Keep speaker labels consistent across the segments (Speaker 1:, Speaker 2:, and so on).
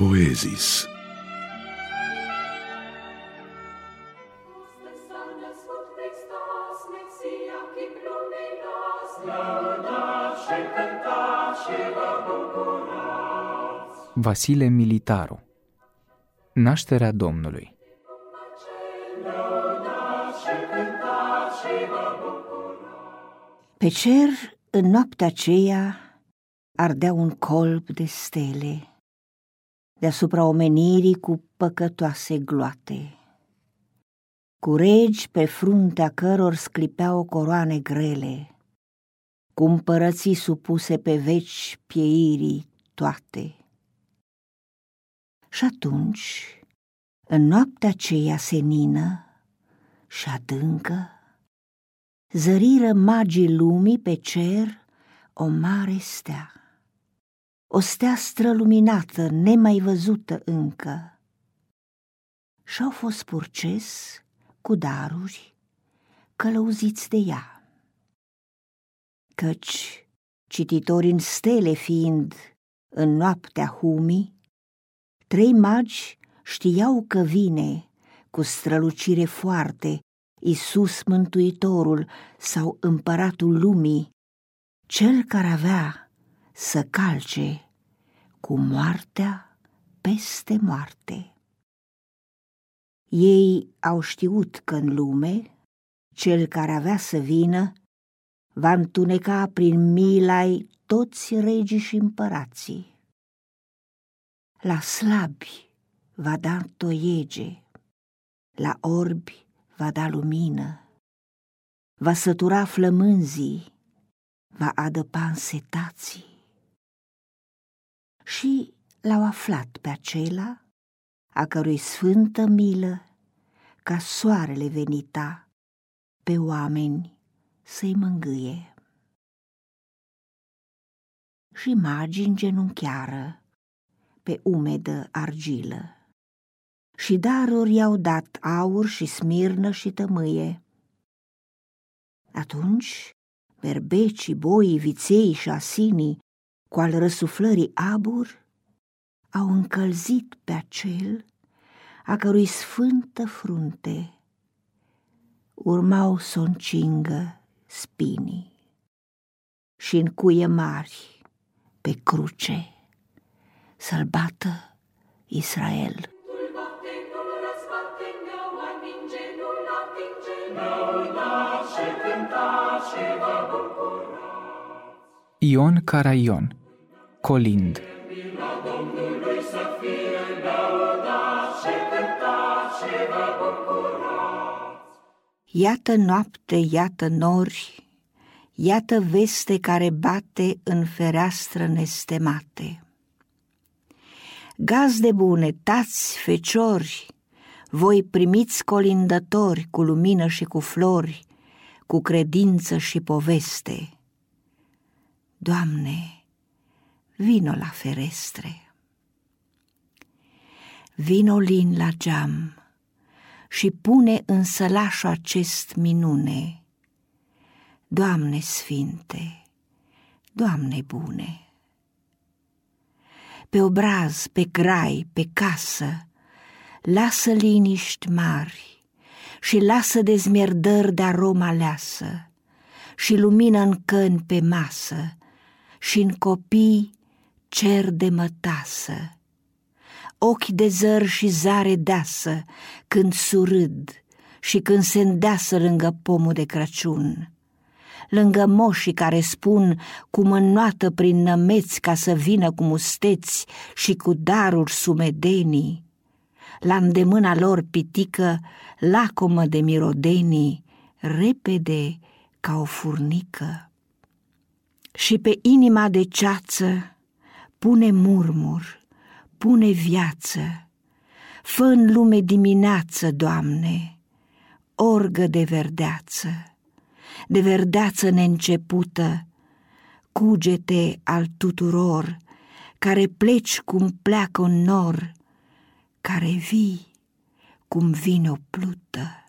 Speaker 1: Poezis.
Speaker 2: Vasile Militaru. Nașterea Domnului.
Speaker 3: Pe cer, în noaptea aceea, ardea un colb de stele, deasupra omenirii cu păcătoase gloate. Cu regi pe fruntea căror sclipeau coroane grele, cu împărății supuse pe veci pieirii toate. Și atunci, în noaptea aceea senină și adâncă, zăriră magii lumii pe cer o mare stea. O stea străluminată, nemai văzută încă. Și-au fost purces cu daruri călăuziți de ea. Căci, cititori în stele fiind, în noaptea humii, trei magi știau că vine, cu strălucire foarte, Isus Mântuitorul sau Împăratul Lumii, cel care avea să calce cu moartea peste moarte. Ei au știut că în lume, cel care avea să vină, va întuneca prin milai toți regii și împărații. La slabi va da toiege, la orbi va da lumină, va sătura flămânzii, va adăpa însetații. Și l-au aflat pe acela, a cărui sfântă milă, ca soarele venita pe oameni să-i mângâie. Și magii îngenunchiară pe umedă argilă și daruri i-au dat aur și smirnă și tămâie. Atunci, berbecii, boii, viței și asinii, cu al răsuflării abur, au încălzit pe acel a cărui sfântă frunte urmau să încingă spinii și în cuie mari pe cruce să-l bată Israel.
Speaker 2: Ion Caraion Colind
Speaker 3: Iată noapte, iată nori, iată veste care bate în fereastră nestemate. Gazde bune, tați, feciori, voi primiți colindători cu lumină și cu flori, cu credință și poveste. Doamne, vino la ferestre. Vino lin la geam și pune în sălașul acest minune. Doamne sfinte, Doamne bune. Pe obraz, pe grai, pe casă, lasă liniști mari și lasă dezmierdări de aroma aleasă și lumină în căni pe masă și în copii cer de mătasă. Ochi de zăr și zare deasă când surâd și când se îndeasă lângă pomul de Crăciun lângă moșii care spun cum înnoată prin nămeți ca să vină cu musteți și cu daruri sumedenii, la îndemâna lor pitică, lacomă de mirodenii, repede ca o furnică. Și pe inima de ceață pune murmur, pune viață, fă în lume dimineață, Doamne, orgă de verdeață, de verdeață neîncepută, cugete al tuturor, care pleci cum pleacă un nor, care vii cum vine o plută.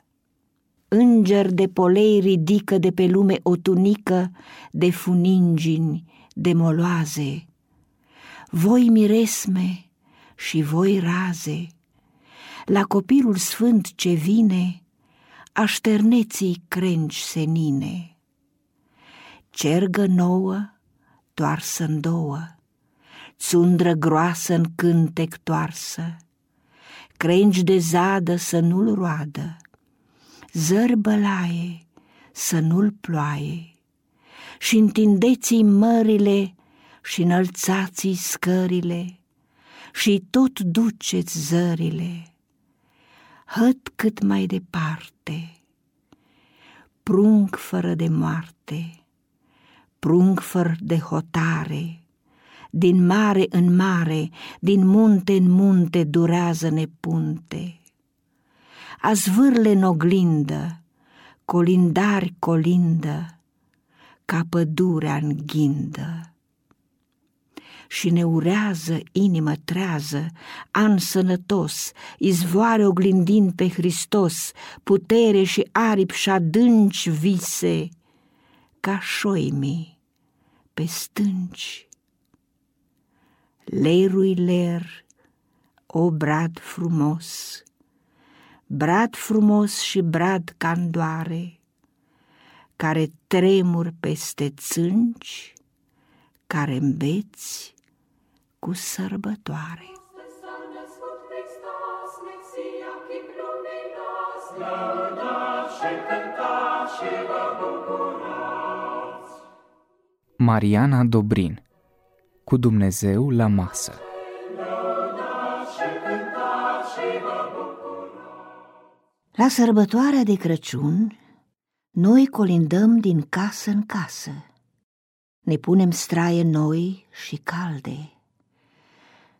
Speaker 3: Înger de polei ridică de pe lume o tunică de funingini, de moloaze. Voi miresme și voi raze, la copilul sfânt ce vine, așterneții crengi senine. Cergă nouă, toarsă în două, țundră groasă în cântec toarsă, crengi de zadă să nu-l roadă, zăr bălaie să nu-l ploaie, și întindeți mările și înălțați scările, și tot duceți zările, hăt cât mai departe, prunc fără de moarte, prunc fără de hotare, din mare în mare, din munte în munte durează nepunte. A zvârle în oglindă, colindari colindă, ca pădurea în ghindă și ne urează inimă trează, an sănătos, izvoare oglindind pe Hristos, putere și aripi și adânci vise, ca șoimii pe stânci. Lerui ler, o brad frumos, brad frumos și brad candoare, care tremur peste țânci, care îmbeți cu sărbătoare.
Speaker 2: Mariana Dobrin Cu Dumnezeu la masă.
Speaker 3: La sărbătoarea de Crăciun, noi colindăm din casă în casă. Ne punem straie noi și calde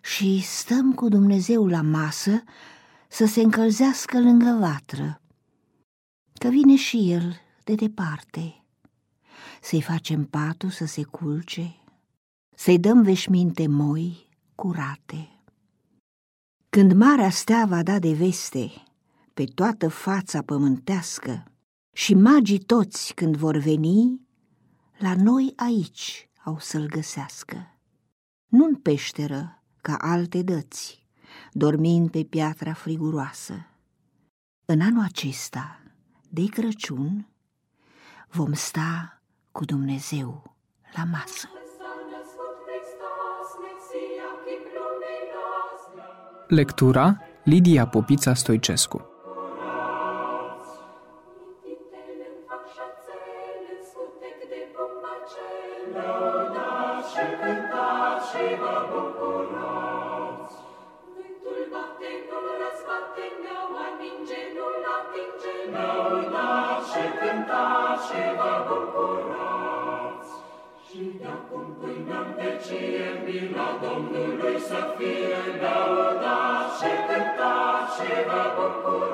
Speaker 3: și stăm cu Dumnezeu la masă să se încălzească lângă vatră, că vine și El de departe. Să-i facem patul să se culce, să-i dăm veșminte moi, curate. Când marea stea va da de veste pe toată fața pământească și magii toți când vor veni, la noi aici au să-l găsească. Nu-n peșteră, ca alte dăți, dormind pe piatra friguroasă. În anul acesta, de Crăciun, vom sta cu Dumnezeu la masă.
Speaker 2: Lectura Lidia Popița Stoicescu
Speaker 1: și vă bucurați. Și de acum până în vecie, mila Domnului să fie lăudat și cântat și vă bucurați.